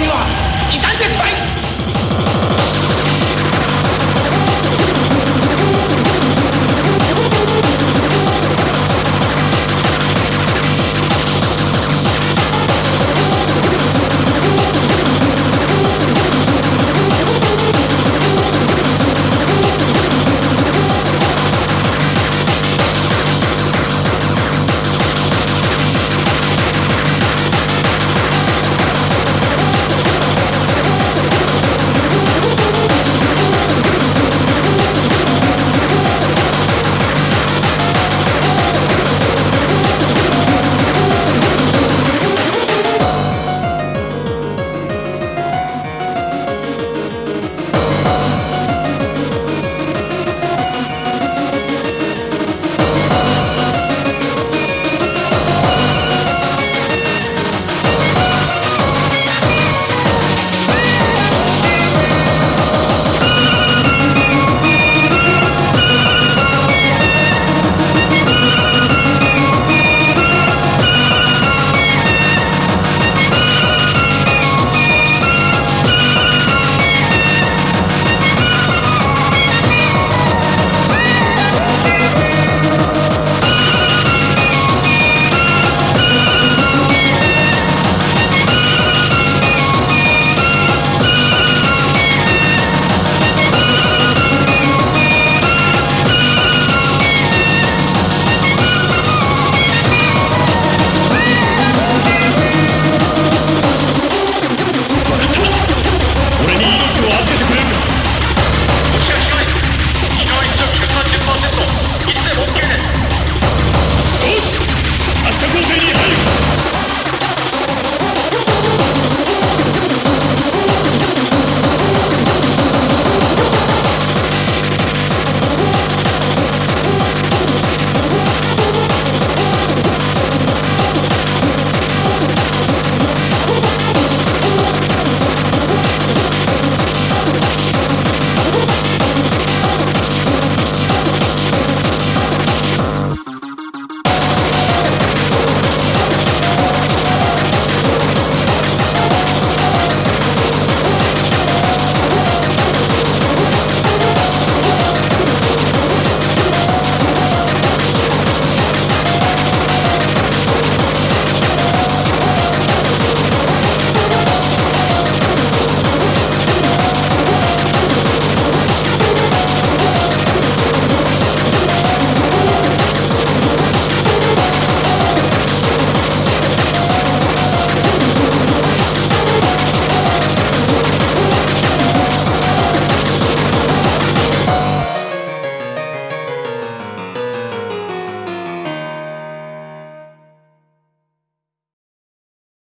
には。